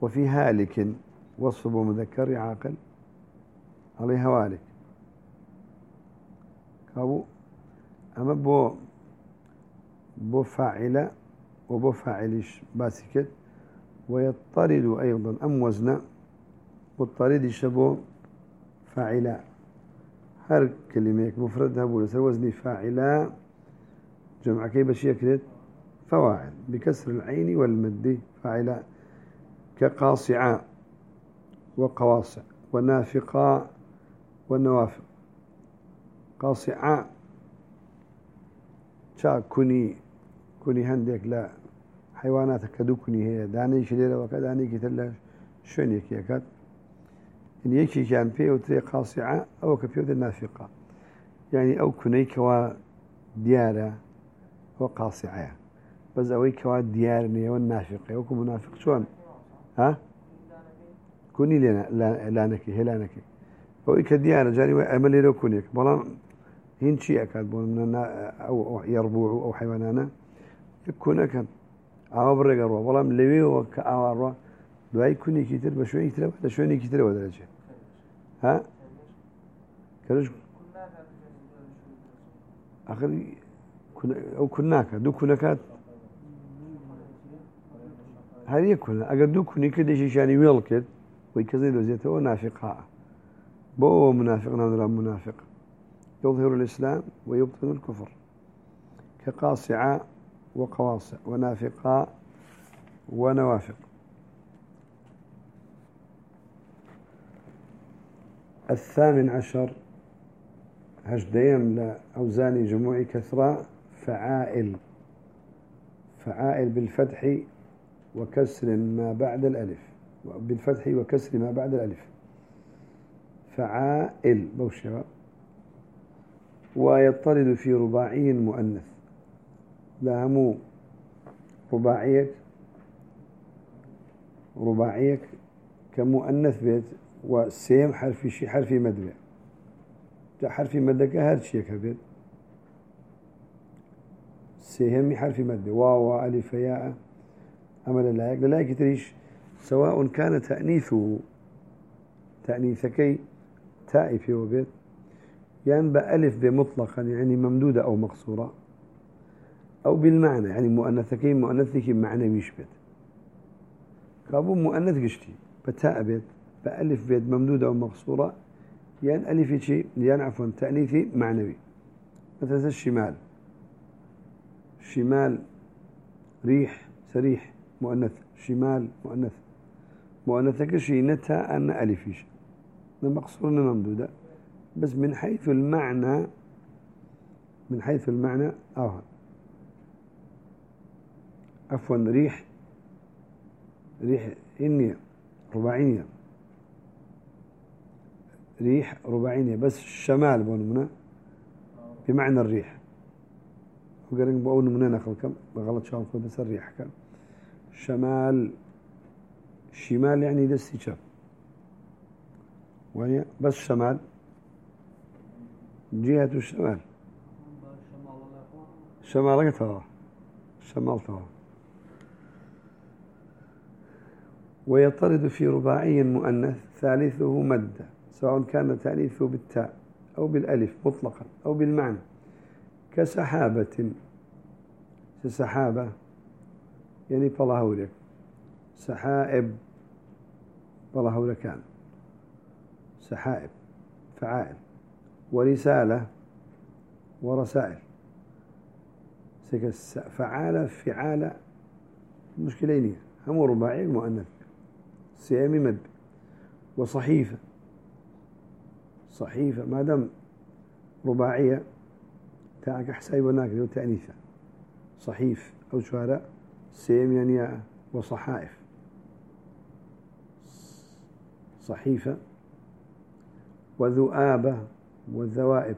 Speaker 1: وفي هالك وصف مذكر عاقل علي هوالك كابو أما بو بو فاعلة وبو فاعلش باسكت. ويطرد أيضا أم وزن. والطريد شبو فاعلة هر كلمة مفرد هبو لسر وزني فاعلا. جمع كيف شيء فواعل. بكسر العين والمد فاعلا. كقاصعاء وقواصع. ونافقاء والنوافق قاصعاء شا کونی هەندێک لە حیواناتە کە دوو کونی هەیە. دانەیشی لێرەوەکە دانێکی تر لە شوێنێکیەکەت. یەکێکیان پێ وترێ قاسیع ئەوە کە پێوتە نافقا یعنی ئەو کونەیکەوە دیارە وە قاسیعە بەز ئەوەی کەوا دیار نێەوە نافقی وەکو منافق چۆن؟ ها؟ کونی لانەکە هێلانەکە ئەوەی کە دیارە جاری وای ئەمە لێرە کونێک بەڵام هین چی ئەکات بۆ؟ ئەو یاڕبوع و ئەو حیوانانە؟ كان أو برجع روا بلا ملوي وكأواروا دواي كوني كتير بشوي كتير ولا شوي كتير ولا درجة. ها؟ كرج آخر كنا أو كناك دو كناكات هل يكون أجر دو كني كده شيء يعني ويلكت ويكذب لو زيته ونافقها بو منافق نظر منافق. يظهر الإسلام ويبطن الكفر. كقاصعة وقواصع ونافقة ونوافق. الثامن عشر هجديم لأوزان جموع كثرة فعائل. فعائل بالفتح وكسر ما بعد الألف. بالفتح وكسر ما بعد الألف. فعائل بوشرة. ويطرد في رباعي مؤنث. لامو رباعية رباعية كمؤنث بيت وسيم حرف شي حرف مد بيت حرف مد هر شيء كبير سيهم حرف مد واو ألف ياء أمل لا لا تريش سواء كان تأنيثه تأنيثكي تاء في وبيت يعني بألف بمطلقا يعني ممدودة أو مقصورة. أو بالمعنى يعني مؤنثكي مؤنثك معنى بيت كابو مؤنث قشتي بتاء بيت بألف بيت ممدودة أو مقصورة يعني ألف شيء يعني عفوا تأنيثي معنوي. مثلا الشمال. شمال ريح سريح مؤنث. شمال مؤنث. مؤنثك شيء نتا أن ألفيش مقصورة ممدودة. بس من حيث المعنى من حيث المعنى آه. عفوا ريح ريح إني رباعينية. ريح رباعينية بس الشمال بونمنا بمعنى الريح. وقالين بقول من كم؟ غلط شو بس الريح كم شمال شمال يعني دستي شاب وهي بس شمال. جهة الشمال. شمال ترى شمال ترى ويطرد في رباعي مؤنث ثالثه مد سواء كان تأليثه بالتاء أو بالألف مطلقا أو بالمعنى كسحابة. سحابة يعني فلاهولك سحائب فلاهولكان سحائب فعائل. ورسالة ورسائل. فعالة فعالة مشكلين هم رباعي مؤنث سيامي مد وصحيفة. صحيفة ما دام رباعية تاعك حساي لو تأنيثة. صحيف أو شوارع سيم يعني وصحائف. صحيفة. وذؤابة والذوائب.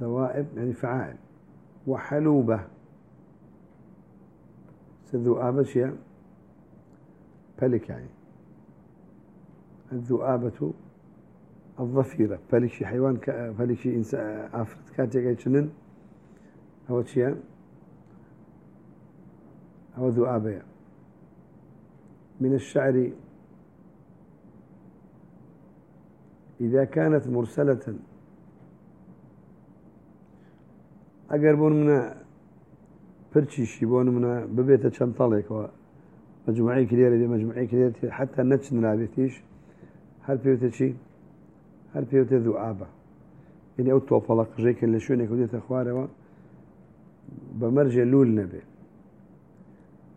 Speaker 1: ذوائب يعني فعائل. وحلوبة. الذؤابة شيء بلك يعني. الذؤابة الظفيرة بلك شي حيوان بلك شي إنسان أفرد كاتيك يتشنن أو شيء أو ذؤابة من الشعر إذا كانت مرسلة أقربون من پرچیشی بۆ منە ببێتە چەند تەڵێکەوە مجموعی کرێرە بێ مجموعی کرێت حتا نەچن نابێتیش هەر پێوتە چی؟ هەر پێوتە دوو ئابە یعنی ئەو تۆپەڵە قژێکە لە شوێنێک دێتە خوارەوە بە مەرجێ لول نەبێ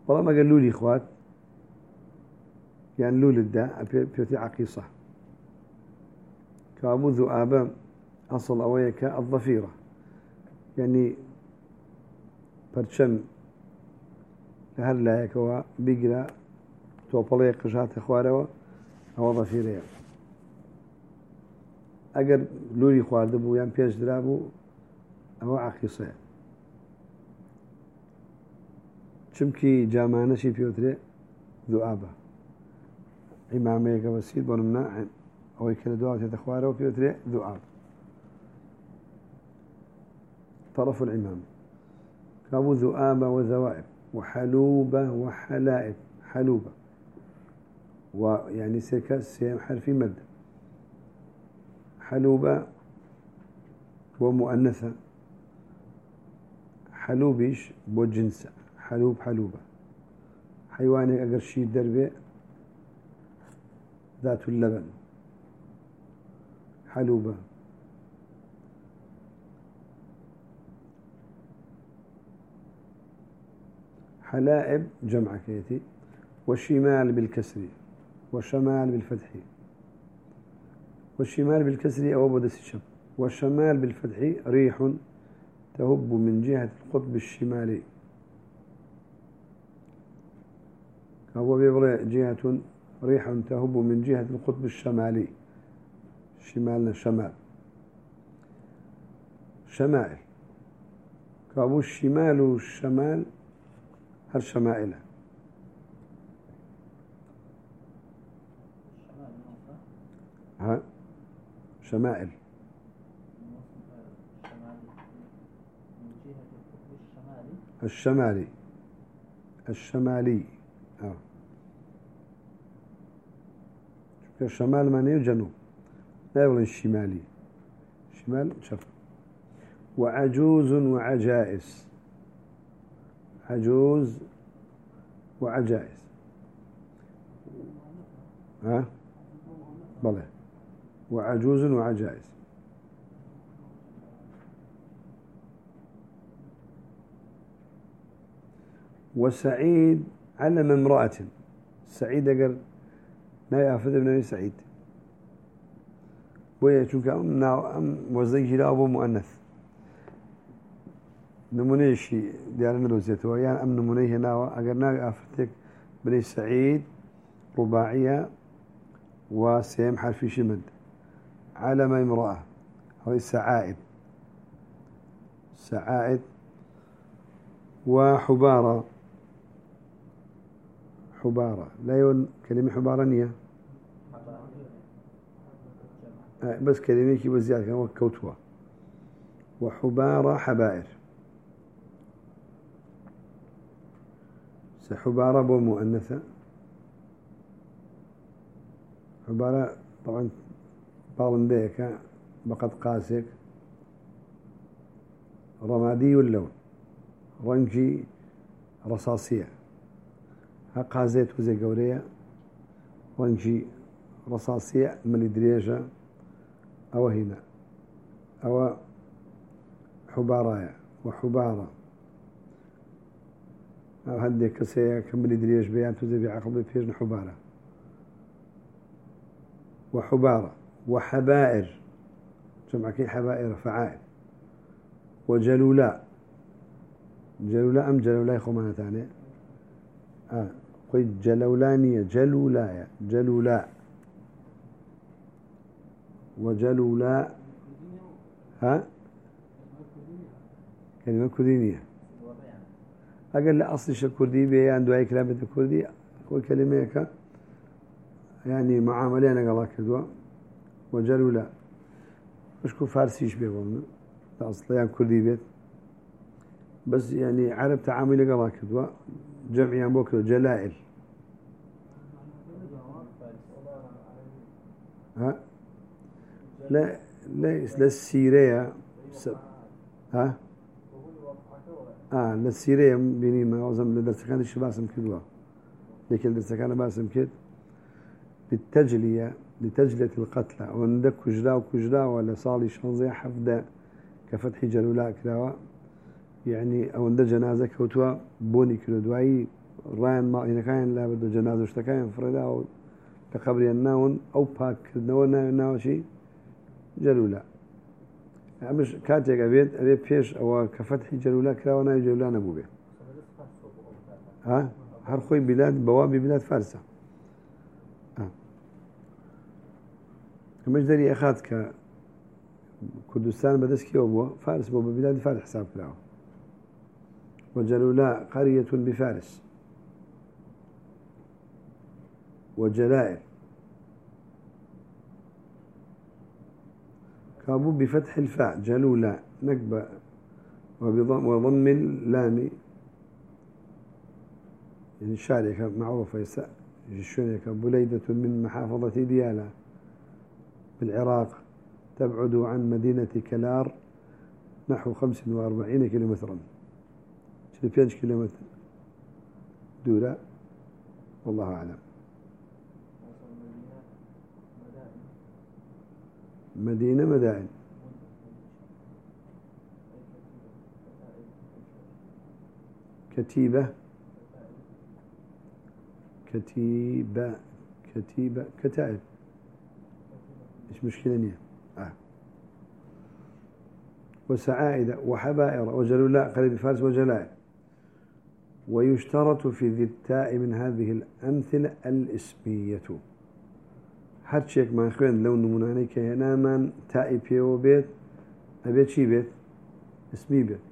Speaker 1: بەڵام ئەگەر لولی خوات یان لولتدا پێوتی عقیسە کابوو دوو ئابە ئەسڵ ئەوەیە کە پەرچەم هەر لایەکەوە بیگرە تۆپەڵەیە قژاتە خوارەوە ئەوە بەفیرەیە. ئەگەر لوری خواردە بوو یان پێش درا بوو ئەوە عقیسەیە. چمکی جامانەشی پێوترێ دوعاابە ئیمامەیەکە بەسییر بۆ منە ئەوەی کە لە دواتێتە خوارەوە پێوترێ دوعااب طرف الإمام. كابو ذؤابة وذوائب وحلوبة وحلائب حلوبة. ويعني سيكاس حرف مد حلوبة ومؤنثة. حلوبيش بوجنسة. حلوب حلوبة. حيواني أقر شي دربي ذات اللبن. حلوبة. حلائب جمع كيتي والشمال بالكسر وشمال بالفتح. والشمال بالكسر أو بدس الشم والشمال بالفتح ريح تهب من جهة القطب الشمالي هو بيبرى جهة ريح تهب من جهة القطب الشمالي شمالنا شمال. شمائل. كابو الشمال والشمال هالشمائل ها؟ شمائل. الشمالي. الشمالي. آه. الشمال معناه الجنوب لا يقول الشمالي. شمال شف وعجوز وعجائز. عجوز وعجائز. ها؟ بلى. وعجوز وعجائز. وسعيد علم امرأة. سعيد أقر لا يأخذ ابن سعيد بويا چونك أم ناو أم وزنجي لا أبو مؤنث. نمونيشي ديال ندوزيته يعني أم نمونيه ناو أقر ناو أفتك بني سعيد رباعية وسيم حرف شمد علم امرأة. هذه سعائد. سعائد وحبارة حبارة. لا يون كلمة حبارانية آه، بس كلمة كي بزيادة كان وكوتوا وحبارة حبائر. سحبارة بو مؤنثة. حبارة طبعا باڵندەیەکە بقد قاسێک ڕەمادی اللون ڕەنگی ڕساسیە ها قازێت وزێ گەورەیە ڕەنگی ڕساسیە ملی درێژە ئەوە هینە ئەوە حوباڕایە و حوبارە هەندێک کەسەیە کە ملی درێژ بيان توزێ بعقل پێش حوبارە وحبارة وحبائر جمع كي حبائر فعائل. وجلولاء جلولاء أم جلولاء خمانة تاني آه قيد جلولانية جلولاء جلولاء وجلولاء ها؟ كلمة كردينية أقل أصل الكردي بيان دعاء كلمة الكردي كل كلمة يعني معاملة أنا قال كذا وجلولا مشكو فارسيش بيقولنا أصلا يعني كردي بيت بس يعني عرب تعامل قال كذا جمع يعني بوكذا جلائل. ها؟ لا ليس للسيرية ها؟ بيني ما وزم لدرس كان الشباسم كذا لكن درس كان باسم كده للتجلية لتجلية القتلى. وندك كجلا وكجلا ولا صالي شنزي حفدة كفتح جلولاء كلاوة يعني أو ند جنازة كوتوا بوني كيلو دواي. راين ما إن كان لا بده جنازة اشتكاين فردا أو لقبر الناون أو باك نونا ناو شيء جلولاء يعني مش كاتيك أبيت أبيت فيش أو كفتح جلولاء كلاوة ناي جلولاء نبو به ها؟ هر خوي بلاد بوابي بلاد فارسة كمش دري أخذ ك كردستان بدس كي أبوه فارس بو بلاد فارس حساب كلاو وجلولاء قرية بفارس. وجلائر. كابو بفتح الفاء جلولاء نكبة وضم اللام. يعني شاركة معروفة شونك بليدة من محافظة ديالا. بالعراق تبعد عن مدينة كلار نحو 45 كيلومترا. 5 كيلومتر؟ دورة. والله أعلم. مدينة مدائن. كتيبة. كتيبة. كتيبة. كتائب. مش مشكلة نية؟ آه. وسعائد وحبائر. وجلولاء قريب فارس وجلائر ويشترط في ذي التاء من هذه الأمثلة الإسمية. هرچێک ما خوێن لو نمونانەی کە هێنامان تائی پێوە بێت ئەبێت چی بێت؟ اسمی بێت.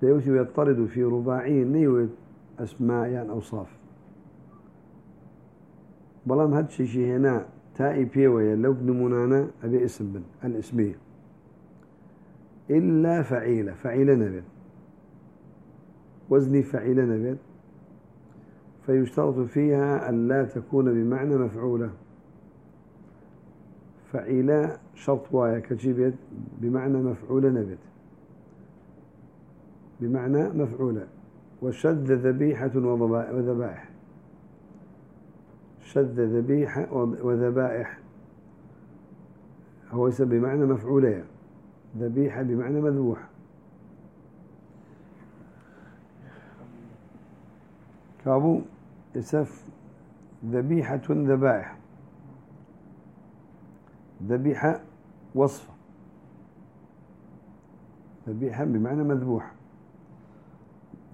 Speaker 1: دەیوتی يطرد في رباعي نيوت أسماء يعني أوصاف بەڵام هەرچێکی هێنا تائی پێوەیە لەو نمونانە ئەبێ اسم بن الاسمية إلا فعيلة فعيلة نبت وزني فعيلة نبت فيشترط فيها أن لا تكون بمعنى مفعولة. فعيلة شرط وايا كجيبت بمعنى مفعولة نبت. بمعنى مفعولة. وشذ ذبيحة وذبائح. شذ ذبيحة وذبائح. هو بمعنى مفعولة. ذبيحة بمعنى مذبوح كابو؟ يسف ذبيحة ذبائح. ذبيحة وصفة. ذبيحة بمعنى مذبوح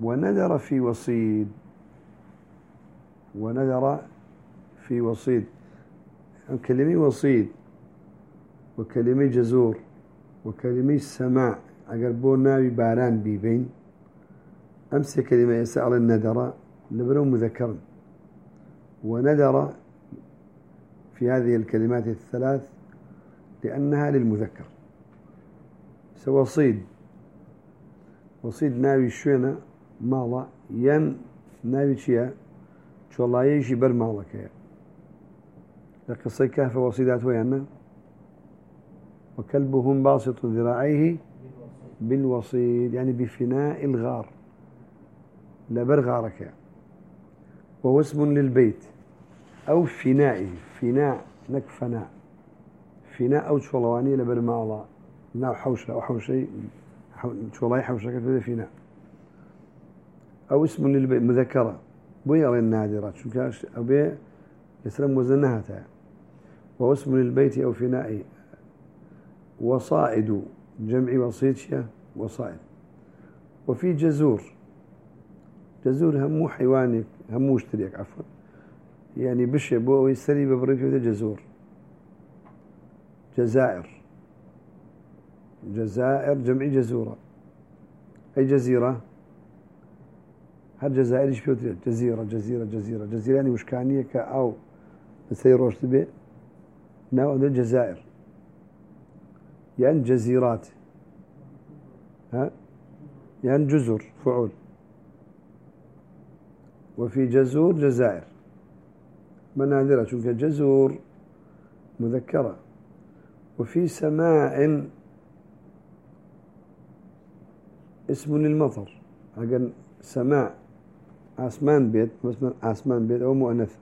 Speaker 1: وندر في وصيد. وندر في وصيد. كلمة وصيد وكلمة جزور وكلمة سماع. أقربون ناوي باران بيبين أمس كلمة يسأل الندر لبنو مذكر وندر في هذه الكلمات الثلاث لأنها للمذكر. سوى صيد وصيد ناوي شوينة مالا. ين ناوي شيا. شو الله يجي بر مالك يا لقصة كهف وصيدات ويانا. وكلبهم باسط ذراعيه بالوصيد يعني بفناء الغار. لبر غارك. وهو اسم للبيت. أو فنائه فناء نك فناء. فناء أو شلواني لبرما الله. ناو حوشة أو حوشي شولاي حوشة كذا فناء. أو اسم للبيت مذكرة. بويا النادرة. شو كاش أو بي يسلم وزنها وهو اسم للبيت أو فنائه وصائد. جمع وصيد وصائد. وفي جزور. جزور همو حيواني همو اشتريك عفوا. يعني بشي بو يستري ببريفيو جزور. جزائر. جزائر جمعي جزورة. أي جزيرة؟ هل جزائر إيش فيه جزيرة جزيرة جزيرة. جزيرة يعني وش كانية كأو مثل روش تبي. نوع ده الجزائر. يعني جزيرات. ها؟ يعني جزر فعول. وفي جزور جزائر. مناذرة شوف جزور مذكرة. وفي سماع اسم للمطر أقل سماع آسمان بيت مثلا بيت أو مؤنث.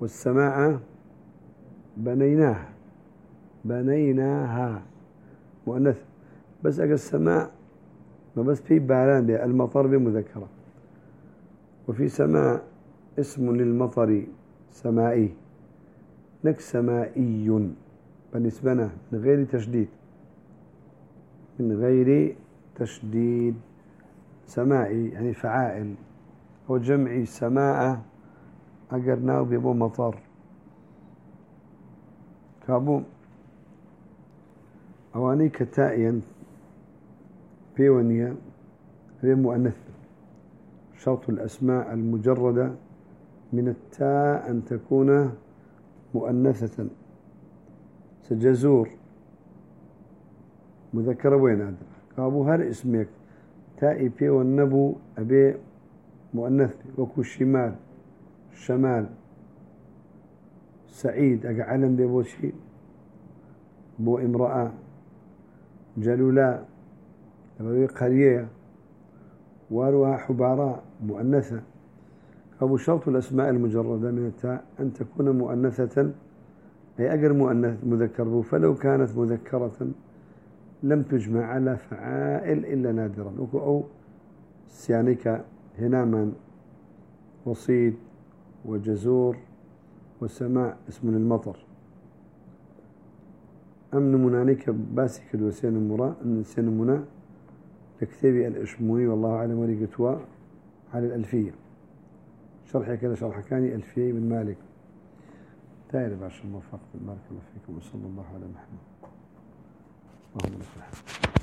Speaker 1: والسماع بنيناها بنيناها مؤنث. بس أقل السماع ما بس في باران بي المطر بمذكرة وفي سماء اسم للمطر سمائي. نك سمائي. بالنسبة لنا من غير تشديد. من غير تشديد. سمائي يعني فعائل. هو جمعي سماء أقرناه بيبو مطر. كابو. أواني كتائيا. بيونيا هي مؤنث. شرط الأسماء المجردة. من التاء أن تكون مؤنثة. سجزور. مذكرة وين هذا؟ كابو هر اسمك. تائي بي والنبو أبي مؤنث. وكو شمال. شمال. سعيد. أقعلم بوشي بو امرأة. جلولاء قرية. واروها حباراء مؤنثة. أبو شرط الأسماء المجردة من التاء أن تكون مؤنثة أي أجر مؤنث مذكر فلو كانت مذكرة لم تجمع على فعائل إلا نادرا. أو سيانيك هناما وصيد وجزور وسماع اسم المطر. أمن منانك باسي كدو سين مرا سين منا لكتابي الإشموي والله أعلم ولقتوا على الألفية. شرح كذا شرح كاني ألفية بن مالك؟ تاير بعشر موفق بارك الله فيكم وصلى الله على محمد. اللهم الحمد.